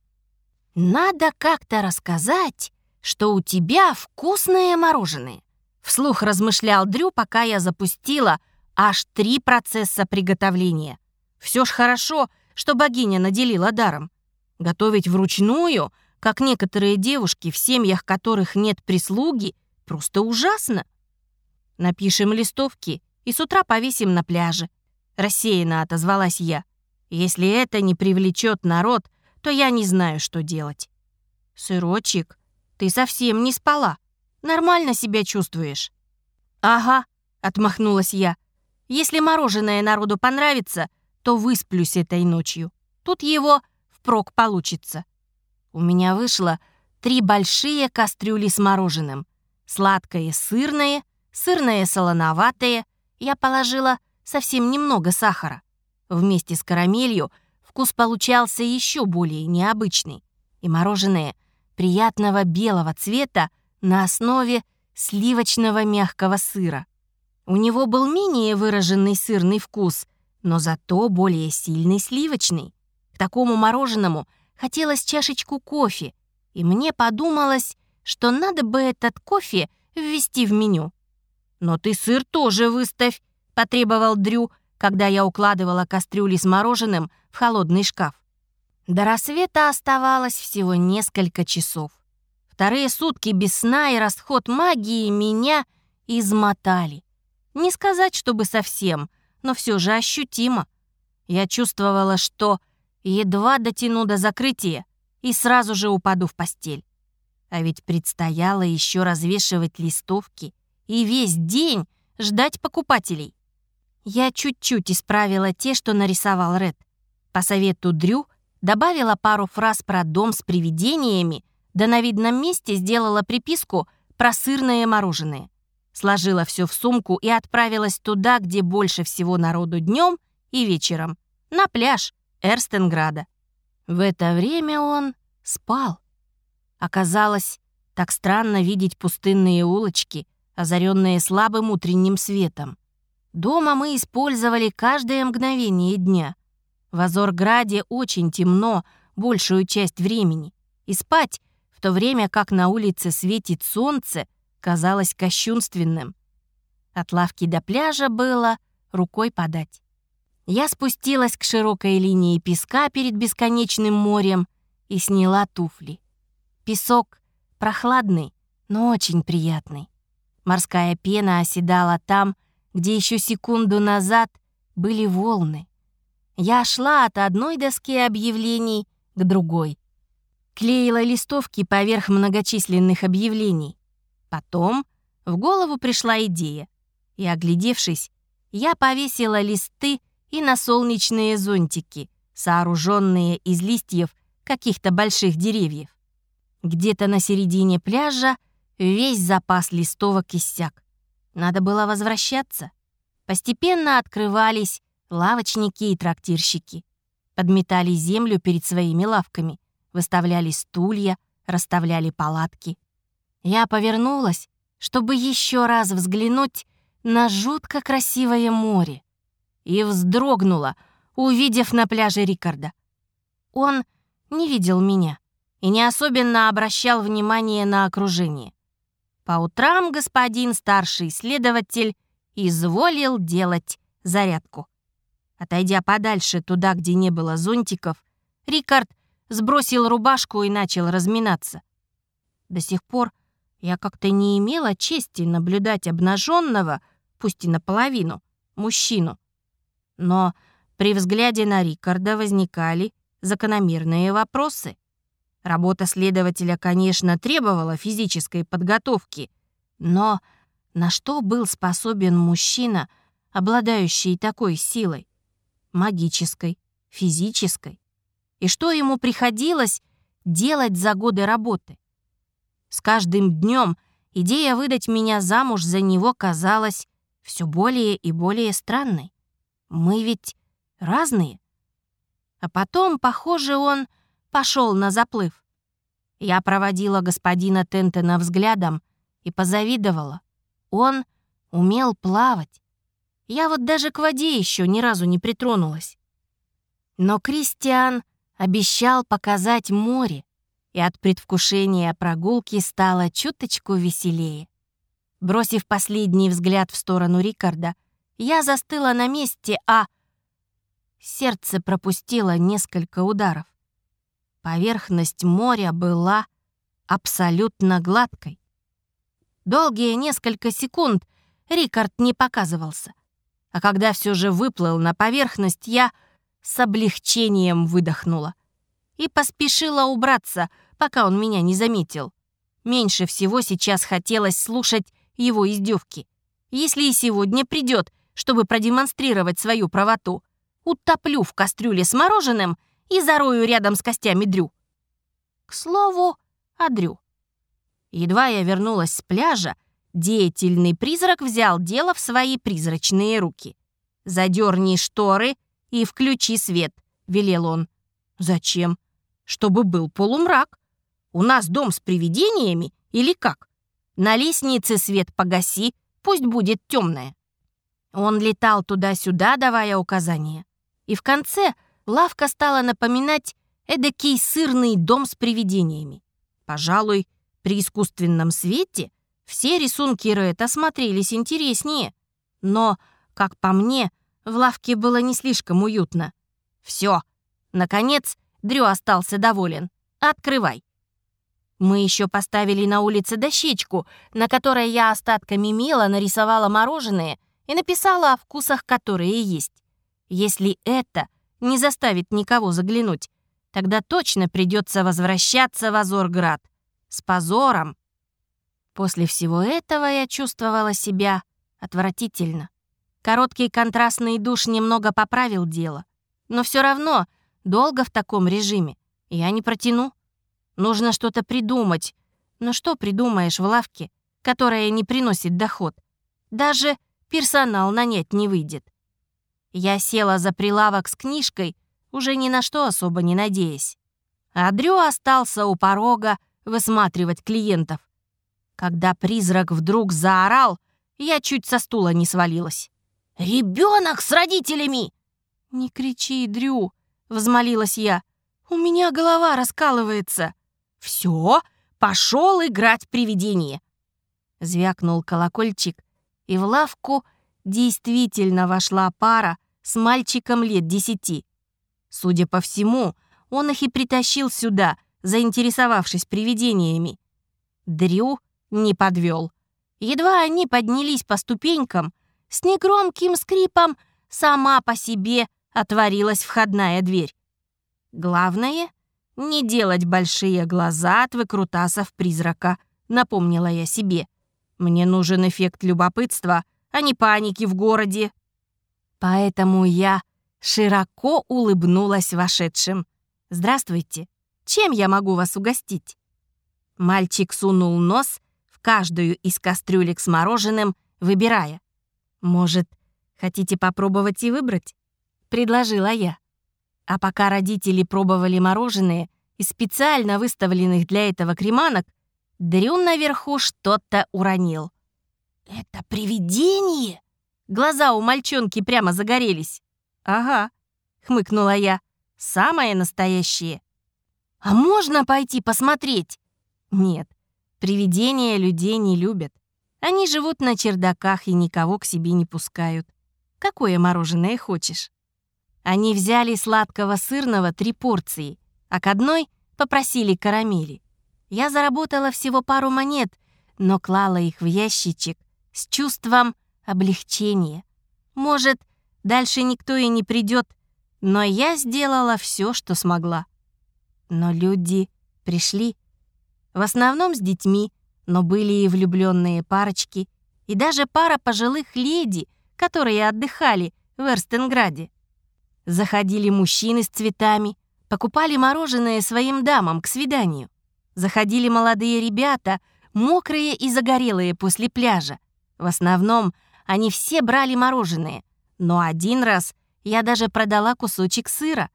Надо как-то рассказать, что у тебя вкусное мороженое. Вслух размышлял Дрю, пока я запустила аж три процесса приготовления. Все ж хорошо, что богиня наделила даром. Готовить вручную, как некоторые девушки, в семьях которых нет прислуги, просто ужасно. Напишем листовки и с утра повесим на пляже. Рассеянно отозвалась я. Если это не привлечет народ, то я не знаю, что делать. Сырочек, ты совсем не спала. Нормально себя чувствуешь? Ага, отмахнулась я. Если мороженое народу понравится, то высплюсь этой ночью. Тут его впрок получится. У меня вышло три большие кастрюли с мороженым. Сладкое сырное, сырное солоноватое. Я положила совсем немного сахара. Вместе с карамелью вкус получался еще более необычный. И мороженое приятного белого цвета на основе сливочного мягкого сыра. У него был менее выраженный сырный вкус, но зато более сильный сливочный. К такому мороженому хотелось чашечку кофе, и мне подумалось, что надо бы этот кофе ввести в меню. «Но ты сыр тоже выставь», — потребовал Дрю, когда я укладывала кастрюли с мороженым в холодный шкаф. До рассвета оставалось всего несколько часов. Вторые сутки без сна и расход магии меня измотали. Не сказать, чтобы совсем, но все же ощутимо. Я чувствовала, что едва дотяну до закрытия и сразу же упаду в постель. А ведь предстояло еще развешивать листовки и весь день ждать покупателей. Я чуть-чуть исправила те, что нарисовал Ред. По совету Дрю добавила пару фраз про дом с привидениями, да на видном месте сделала приписку про сырное мороженое. Сложила все в сумку и отправилась туда, где больше всего народу днем и вечером, на пляж Эрстенграда. В это время он спал. Оказалось, так странно видеть пустынные улочки, озаренные слабым утренним светом. Дома мы использовали каждое мгновение дня. В Азорграде очень темно большую часть времени, и спать, в то время как на улице светит солнце, казалось кощунственным. От лавки до пляжа было рукой подать. Я спустилась к широкой линии песка перед бесконечным морем и сняла туфли. Песок прохладный, но очень приятный. Морская пена оседала там, где еще секунду назад были волны. Я шла от одной доски объявлений к другой. Клеила листовки поверх многочисленных объявлений. Потом в голову пришла идея, и, оглядевшись, я повесила листы и на солнечные зонтики, сооруженные из листьев каких-то больших деревьев. Где-то на середине пляжа весь запас листовок иссяк. Надо было возвращаться. Постепенно открывались лавочники и трактирщики. Подметали землю перед своими лавками, выставляли стулья, расставляли палатки. Я повернулась, чтобы еще раз взглянуть на жутко красивое море, и вздрогнула, увидев на пляже Рикарда. Он не видел меня и не особенно обращал внимание на окружение. По утрам господин старший следователь изволил делать зарядку. Отойдя подальше туда, где не было зонтиков, Рикард сбросил рубашку и начал разминаться. До сих пор я как-то не имела чести наблюдать обнаженного, пусть и наполовину, мужчину. Но при взгляде на Рикарда возникали закономерные вопросы. Работа следователя, конечно, требовала физической подготовки, но на что был способен мужчина, обладающий такой силой? магической, физической. И что ему приходилось делать за годы работы? С каждым днем идея выдать меня замуж за него казалась все более и более странной. Мы ведь разные. А потом, похоже, он пошел на заплыв. Я проводила господина Тентона взглядом и позавидовала. Он умел плавать. Я вот даже к воде еще ни разу не притронулась. Но Кристиан обещал показать море, и от предвкушения прогулки стало чуточку веселее. Бросив последний взгляд в сторону Рикарда, я застыла на месте, а сердце пропустило несколько ударов. Поверхность моря была абсолютно гладкой. Долгие несколько секунд Рикард не показывался. А когда все же выплыл на поверхность, я с облегчением выдохнула и поспешила убраться, пока он меня не заметил. Меньше всего сейчас хотелось слушать его издевки. Если и сегодня придет, чтобы продемонстрировать свою правоту, утоплю в кастрюле с мороженым и зарою рядом с костями Дрю. К слову, о Дрю. Едва я вернулась с пляжа, деятельный призрак взял дело в свои призрачные руки. «Задерни шторы и включи свет», — велел он. «Зачем? Чтобы был полумрак. У нас дом с привидениями или как? На лестнице свет погаси, пусть будет темная». Он летал туда-сюда, давая указания. И в конце лавка стала напоминать эдакий сырный дом с привидениями. Пожалуй, при искусственном свете все рисунки Ретта смотрелись интереснее. Но, как по мне, в лавке было не слишком уютно. Все, наконец, Дрю остался доволен. Открывай. Мы еще поставили на улице дощечку, на которой я остатками мела нарисовала мороженое и написала о вкусах, которые есть. Если это не заставит никого заглянуть, тогда точно придется возвращаться в Азорград. С позором. После всего этого я чувствовала себя отвратительно. Короткий контрастный душ немного поправил дело. Но все равно долго в таком режиме я не протяну. Нужно что-то придумать. Но что придумаешь в лавке, которая не приносит доход? Даже персонал нанять не выйдет. Я села за прилавок с книжкой, уже ни на что особо не надеясь. А Дрю остался у порога высматривать клиентов. Когда призрак вдруг заорал, я чуть со стула не свалилась. «Ребенок с родителями!» «Не кричи, Дрю!» — взмолилась я. «У меня голова раскалывается». «Все, пошел играть привидение!» Звякнул колокольчик, и в лавку действительно вошла пара с мальчиком лет десяти. Судя по всему, он их и притащил сюда, заинтересовавшись привидениями. Дрю не подвел. Едва они поднялись по ступенькам, с негромким скрипом сама по себе отворилась входная дверь. Главное — не делать большие глаза от выкрутасов призрака, напомнила я себе. Мне нужен эффект любопытства, а не паники в городе. Поэтому я широко улыбнулась вошедшим. «Здравствуйте. Чем я могу вас угостить?» Мальчик сунул нос в каждую из кастрюлек с мороженым, выбирая. «Может, хотите попробовать и выбрать?» — предложила я. А пока родители пробовали мороженое из специально выставленных для этого креманок, Дрюн наверху что-то уронил. «Это привидение?» Глаза у мальчонки прямо загорелись. «Ага», — хмыкнула я, — «самое настоящее». «А можно пойти посмотреть?» «Нет, привидения людей не любят. Они живут на чердаках и никого к себе не пускают. Какое мороженое хочешь?» Они взяли сладкого сырного три порции, а к одной попросили карамели. Я заработала всего пару монет, но клала их в ящичек с чувством облегчения. Может, дальше никто и не придет, но я сделала все, что смогла. Но люди пришли. В основном с детьми, но были и влюбленные парочки, и даже пара пожилых леди, которые отдыхали в Эрстенграде. Заходили мужчины с цветами, покупали мороженое своим дамам к свиданию. Заходили молодые ребята, мокрые и загорелые после пляжа. В основном они все брали мороженое, но один раз я даже продала кусочек сыра.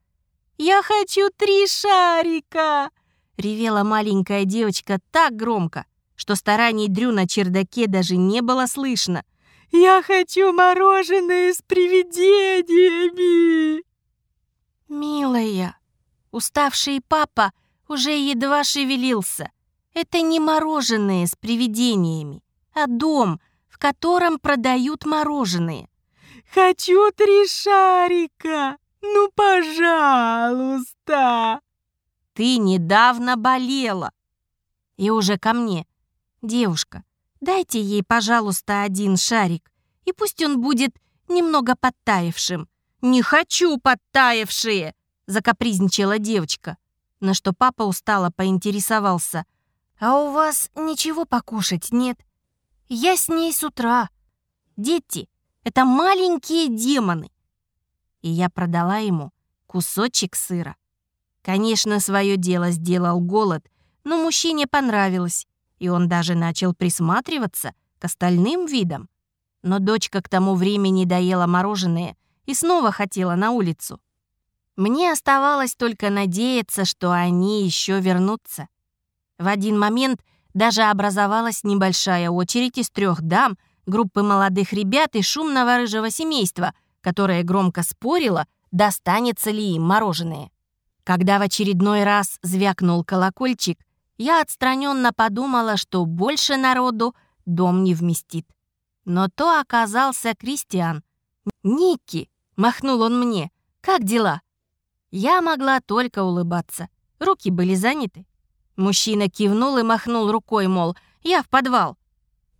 «Я хочу три шарика!» — ревела маленькая девочка так громко, что стараний Дрю на чердаке даже не было слышно. «Я хочу мороженое с привидениями!» «Милая, уставший папа уже едва шевелился. Это не мороженое с привидениями, а дом, в котором продают мороженое. «Хочу три шарика! Ну, пожалуйста!» «Ты недавно болела!» И уже ко мне. «Девушка, дайте ей, пожалуйста, один шарик, и пусть он будет немного подтаявшим». «Не хочу подтаявшие!» — закапризничала девочка. На что папа устало поинтересовался. «А у вас ничего покушать нет? Я с ней с утра. Дети — это маленькие демоны». И я продала ему кусочек сыра. Конечно, свое дело сделал голод, но мужчине понравилось, и он даже начал присматриваться к остальным видам. Но дочка к тому времени доела мороженое и снова хотела на улицу. Мне оставалось только надеяться, что они еще вернутся. В один момент даже образовалась небольшая очередь из трех дам, группы молодых ребят и шумного рыжего семейства, которое громко спорило, достанется ли им мороженое. Когда в очередной раз звякнул колокольчик, я отстраненно подумала, что больше народу дом не вместит. Но то оказался Кристиан. «Ники!» — махнул он мне. «Как дела?» Я могла только улыбаться. Руки были заняты. Мужчина кивнул и махнул рукой, мол, я в подвал.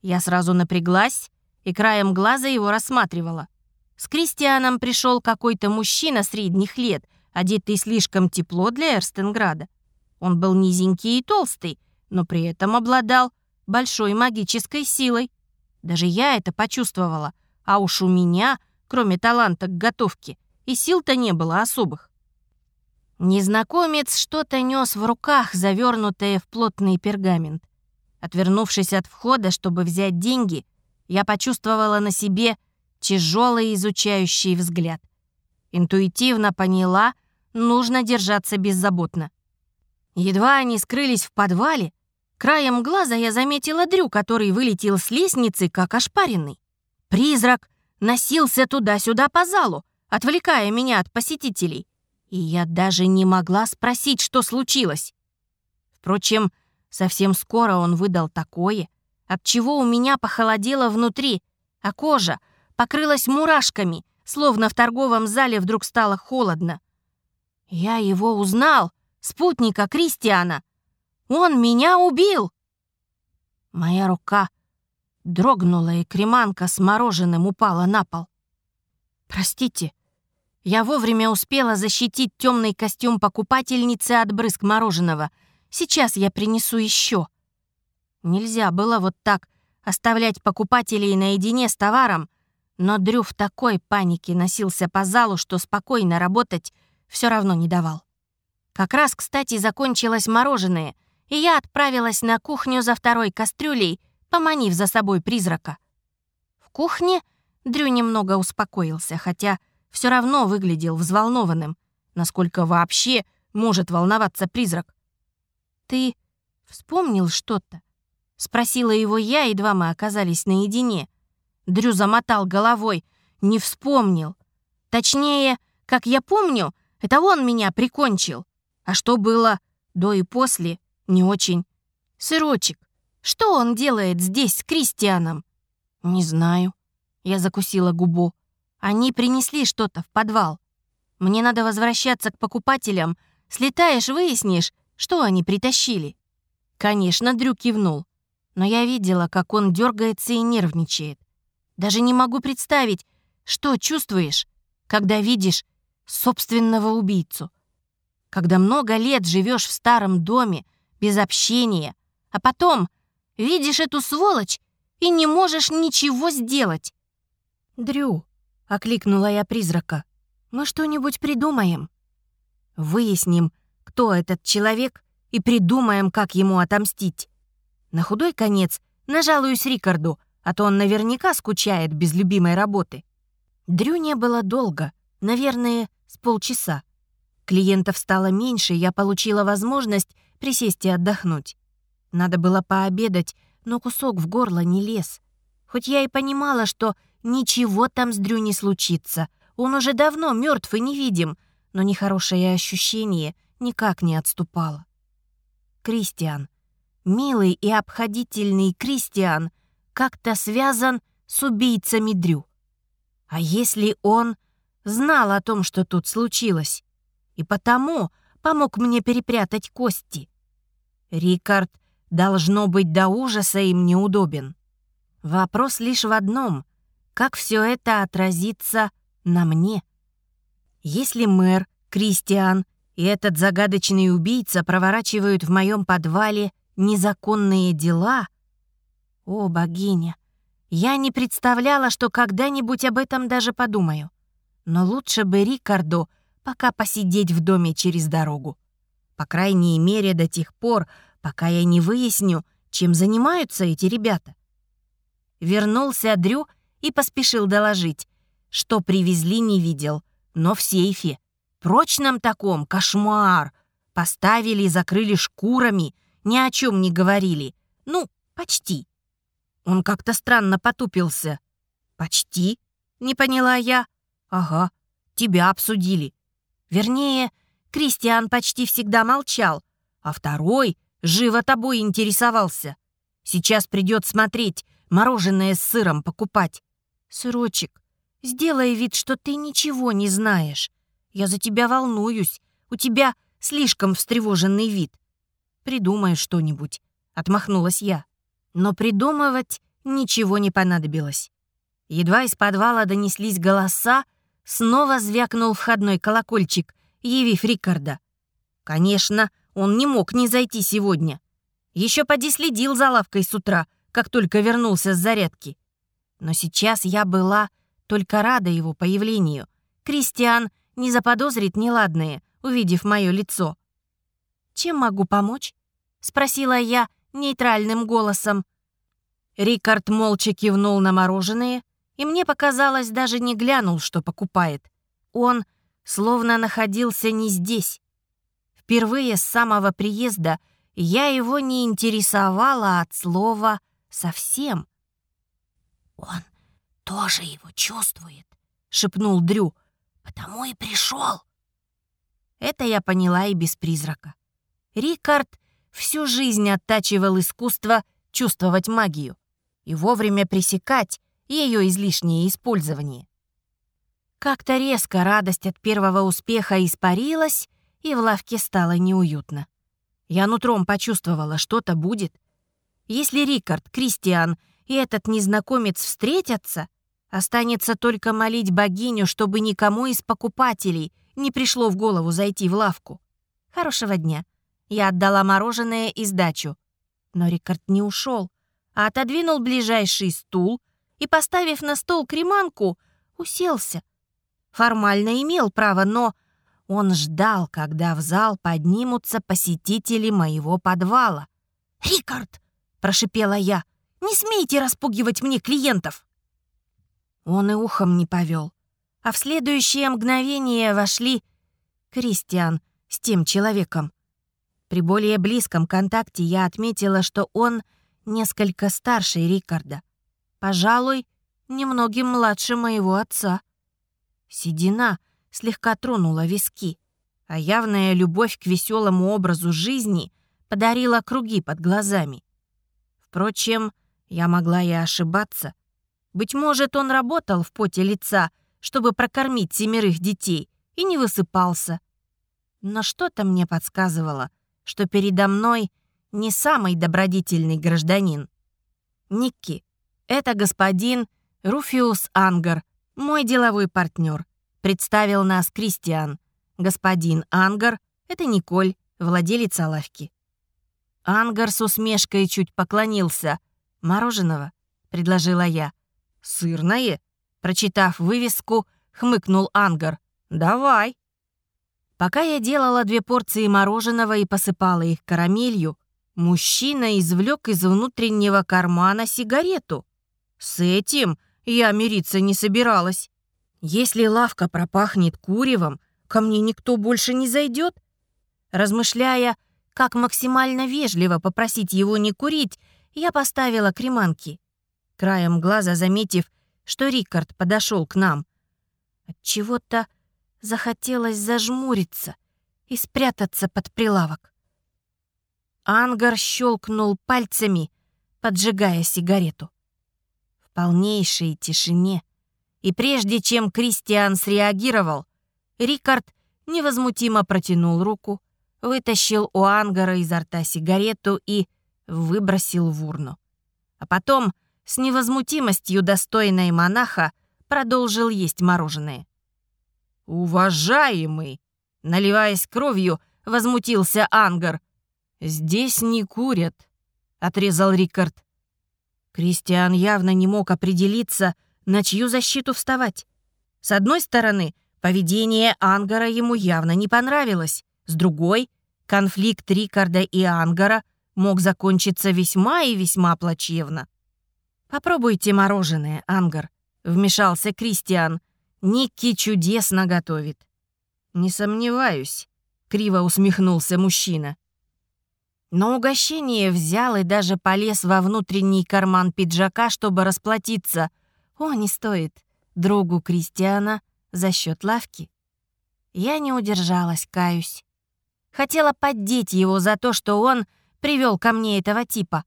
Я сразу напряглась и краем глаза его рассматривала. С Кристианом пришел какой-то мужчина средних лет, одетый слишком тепло для Эрстенграда. Он был низенький и толстый, но при этом обладал большой магической силой. Даже я это почувствовала, а уж у меня, кроме таланта к готовке, и сил-то не было особых. Незнакомец что-то нес в руках, завернутое в плотный пергамент. Отвернувшись от входа, чтобы взять деньги, я почувствовала на себе тяжелый изучающий взгляд. Интуитивно поняла, нужно держаться беззаботно. Едва они скрылись в подвале, краем глаза я заметила Дрю, который вылетел с лестницы, как ошпаренный. Призрак носился туда-сюда по залу, отвлекая меня от посетителей и я даже не могла спросить, что случилось. Впрочем, совсем скоро он выдал такое, от чего у меня похолодело внутри, а кожа покрылась мурашками, словно в торговом зале вдруг стало холодно. Я его узнал, спутника Кристиана. Он меня убил. Моя рука дрогнула, и креманка с мороженым упала на пол. «Простите», я вовремя успела защитить темный костюм покупательницы от брызг мороженого. Сейчас я принесу еще. Нельзя было вот так оставлять покупателей наедине с товаром, но Дрю в такой панике носился по залу, что спокойно работать все равно не давал. Как раз, кстати, закончилось мороженое, и я отправилась на кухню за второй кастрюлей, поманив за собой призрака. В кухне Дрю немного успокоился, хотя все равно выглядел взволнованным. Насколько вообще может волноваться призрак? «Ты вспомнил что-то?» — спросила его я, едва мы оказались наедине. Дрю замотал головой. «Не вспомнил. Точнее, как я помню, это он меня прикончил. А что было до и после, не очень. Сырочек, что он делает здесь с Кристианом?» «Не знаю». Я закусила губу. Они принесли что-то в подвал. Мне надо возвращаться к покупателям. Слетаешь, выяснишь, что они притащили». Конечно, Дрю кивнул. Но я видела, как он дергается и нервничает. Даже не могу представить, что чувствуешь, когда видишь собственного убийцу. Когда много лет живешь в старом доме, без общения, а потом видишь эту сволочь и не можешь ничего сделать. Дрю, — окликнула я призрака. Мы что-нибудь придумаем. Выясним, кто этот человек, и придумаем, как ему отомстить. На худой конец нажалуюсь Рикарду, а то он наверняка скучает без любимой работы. Дрю не было долго, наверное, с полчаса. Клиентов стало меньше, я получила возможность присесть и отдохнуть. Надо было пообедать, но кусок в горло не лез. Хоть я и понимала, что ничего там с Дрю не случится. Он уже давно мертв и невидим, но нехорошее ощущение никак не отступало. Кристиан, милый и обходительный Кристиан, как-то связан с убийцами Дрю. А если он знал о том, что тут случилось, и потому помог мне перепрятать кости? Рикард должно быть до ужаса им неудобен. Вопрос лишь в одном — как все это отразится на мне? Если мэр, Кристиан и этот загадочный убийца проворачивают в моем подвале незаконные дела... О, богиня! Я не представляла, что когда-нибудь об этом даже подумаю. Но лучше бы Рикарду пока посидеть в доме через дорогу. По крайней мере, до тех пор, пока я не выясню, чем занимаются эти ребята. Вернулся Дрю и поспешил доложить. Что привезли, не видел, но в сейфе. Прочном таком, кошмар. Поставили и закрыли шкурами, ни о чем не говорили. Ну, почти. Он как-то странно потупился. «Почти?» — не поняла я. «Ага, тебя обсудили». Вернее, Кристиан почти всегда молчал, а второй живо тобой интересовался. Сейчас придет смотреть, мороженое с сыром покупать. Сырочек, сделай вид, что ты ничего не знаешь. Я за тебя волнуюсь. У тебя слишком встревоженный вид. Придумай что-нибудь, отмахнулась я. Но придумывать ничего не понадобилось. Едва из подвала донеслись голоса, снова звякнул входной колокольчик, явив Рикарда. Конечно, он не мог не зайти сегодня. Еще поди следил за лавкой с утра, как только вернулся с зарядки. Но сейчас я была только рада его появлению. Кристиан не заподозрит неладное, увидев мое лицо. «Чем могу помочь?» — спросила я нейтральным голосом. Рикард молча кивнул на мороженое, и мне показалось, даже не глянул, что покупает. Он словно находился не здесь. Впервые с самого приезда я его не интересовала от слова совсем. «Он тоже его чувствует», — шепнул Дрю, — «потому и пришел». Это я поняла и без призрака. Рикард всю жизнь оттачивал искусство чувствовать магию и вовремя пресекать ее излишнее использование. Как-то резко радость от первого успеха испарилась, и в лавке стало неуютно. Я нутром почувствовала, что-то будет. Если Рикард, Кристиан и этот незнакомец встретятся, останется только молить богиню, чтобы никому из покупателей не пришло в голову зайти в лавку. Хорошего дня. Я отдала мороженое и сдачу. Но Рикард не ушел, а отодвинул ближайший стул и, поставив на стол креманку, уселся. Формально имел право, но он ждал, когда в зал поднимутся посетители моего подвала. «Рикард!» — прошипела я. «Не смейте распугивать мне клиентов!» Он и ухом не повел. А в следующее мгновение вошли Кристиан с тем человеком. При более близком контакте я отметила, что он несколько старше Рикарда. Пожалуй, немногим младше моего отца. Седина слегка тронула виски, а явная любовь к веселому образу жизни подарила круги под глазами. Впрочем, я могла и ошибаться. Быть может, он работал в поте лица, чтобы прокормить семерых детей, и не высыпался. Но что-то мне подсказывало, что передо мной не самый добродетельный гражданин. Никки, это господин Руфиус Ангар, мой деловой партнер. Представил нас Кристиан. Господин Ангар — это Николь, владелица лавки. Ангар с усмешкой чуть поклонился. «Мороженого?» — предложила я. «Сырное?» — прочитав вывеску, хмыкнул Ангар. Давай. Пока я делала две порции мороженого и посыпала их карамелью, мужчина извлек из внутреннего кармана сигарету. С этим я мириться не собиралась. Если лавка пропахнет куревом, ко мне никто больше не зайдет. Размышляя, как максимально вежливо попросить его не курить, я поставила креманки. Краем глаза заметив, что Рикард подошел к нам. От чего-то захотелось зажмуриться и спрятаться под прилавок. Ангар щелкнул пальцами, поджигая сигарету. Полнейшей тишине, и прежде чем Кристиан среагировал, Рикард невозмутимо протянул руку, вытащил у Ангара изо рта сигарету и выбросил в урну. А потом, с невозмутимостью достойной монаха, продолжил есть мороженое. «Уважаемый!» — наливаясь кровью, возмутился Ангар. «Здесь не курят», — отрезал Рикард. Кристиан явно не мог определиться, на чью защиту вставать. С одной стороны, поведение Ангара ему явно не понравилось. С другой, конфликт Рикарда и Ангара мог закончиться весьма и весьма плачевно. «Попробуйте мороженое, Ангар», — вмешался Кристиан. Никки чудесно готовит». «Не сомневаюсь», — криво усмехнулся мужчина. Но угощение взял и даже полез во внутренний карман пиджака, чтобы расплатиться. О, не стоит. Другу Кристиана за счет лавки. Я не удержалась, каюсь. Хотела поддеть его за то, что он привел ко мне этого типа.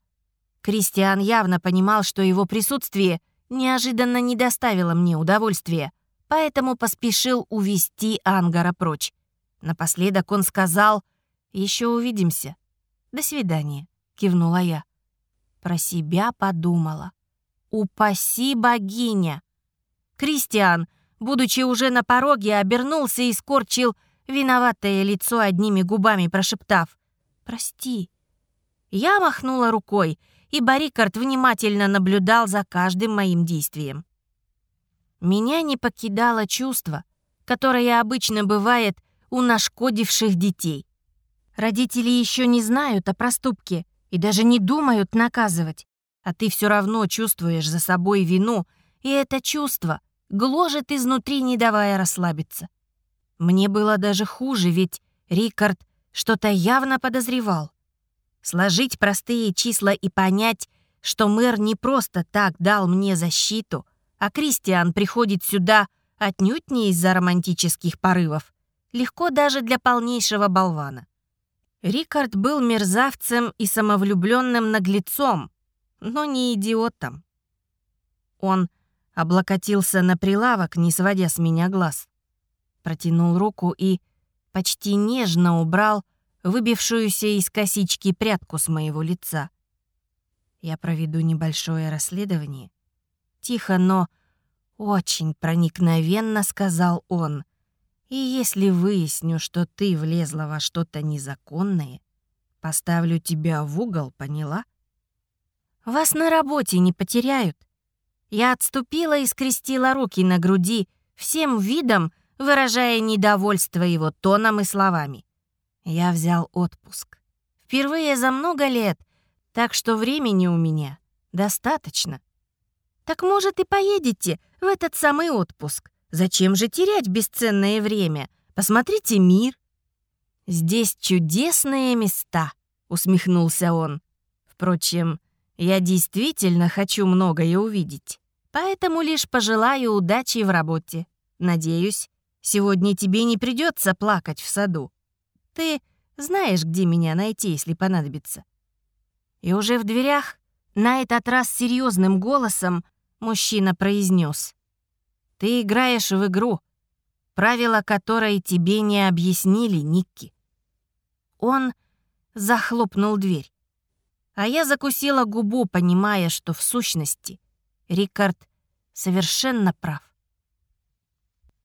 Кристиан явно понимал, что его присутствие неожиданно не доставило мне удовольствия поэтому поспешил увести Ангара прочь. Напоследок он сказал «Еще увидимся». «До свидания», — кивнула я. Про себя подумала. «Упаси богиня!» Кристиан, будучи уже на пороге, обернулся и скорчил виноватое лицо одними губами, прошептав «Прости». Я махнула рукой, и Барикард внимательно наблюдал за каждым моим действием. Меня не покидало чувство, которое обычно бывает у нашкодивших детей. Родители еще не знают о проступке и даже не думают наказывать, а ты все равно чувствуешь за собой вину, и это чувство гложет изнутри, не давая расслабиться. Мне было даже хуже, ведь Рикард что-то явно подозревал. Сложить простые числа и понять, что мэр не просто так дал мне защиту, а Кристиан приходит сюда отнюдь не из-за романтических порывов. Легко даже для полнейшего болвана. Рикард был мерзавцем и самовлюбленным наглецом, но не идиотом. Он облокотился на прилавок, не сводя с меня глаз. Протянул руку и почти нежно убрал выбившуюся из косички прядку с моего лица. Я проведу небольшое расследование Тихо, но очень проникновенно сказал он. «И если выясню, что ты влезла во что-то незаконное, поставлю тебя в угол, поняла?» «Вас на работе не потеряют». Я отступила и скрестила руки на груди, всем видом выражая недовольство его тоном и словами. Я взял отпуск. Впервые за много лет, так что времени у меня достаточно. Так, может, и поедете в этот самый отпуск? Зачем же терять бесценное время? Посмотрите мир. Здесь чудесные места, усмехнулся он. Впрочем, я действительно хочу многое увидеть. Поэтому лишь пожелаю удачи в работе. Надеюсь, сегодня тебе не придется плакать в саду. Ты знаешь, где меня найти, если понадобится. И уже в дверях, на этот раз серьезным голосом, мужчина произнес. «Ты играешь в игру, правила которой тебе не объяснили, Никки». Он захлопнул дверь. А я закусила губу, понимая, что в сущности Рикард совершенно прав.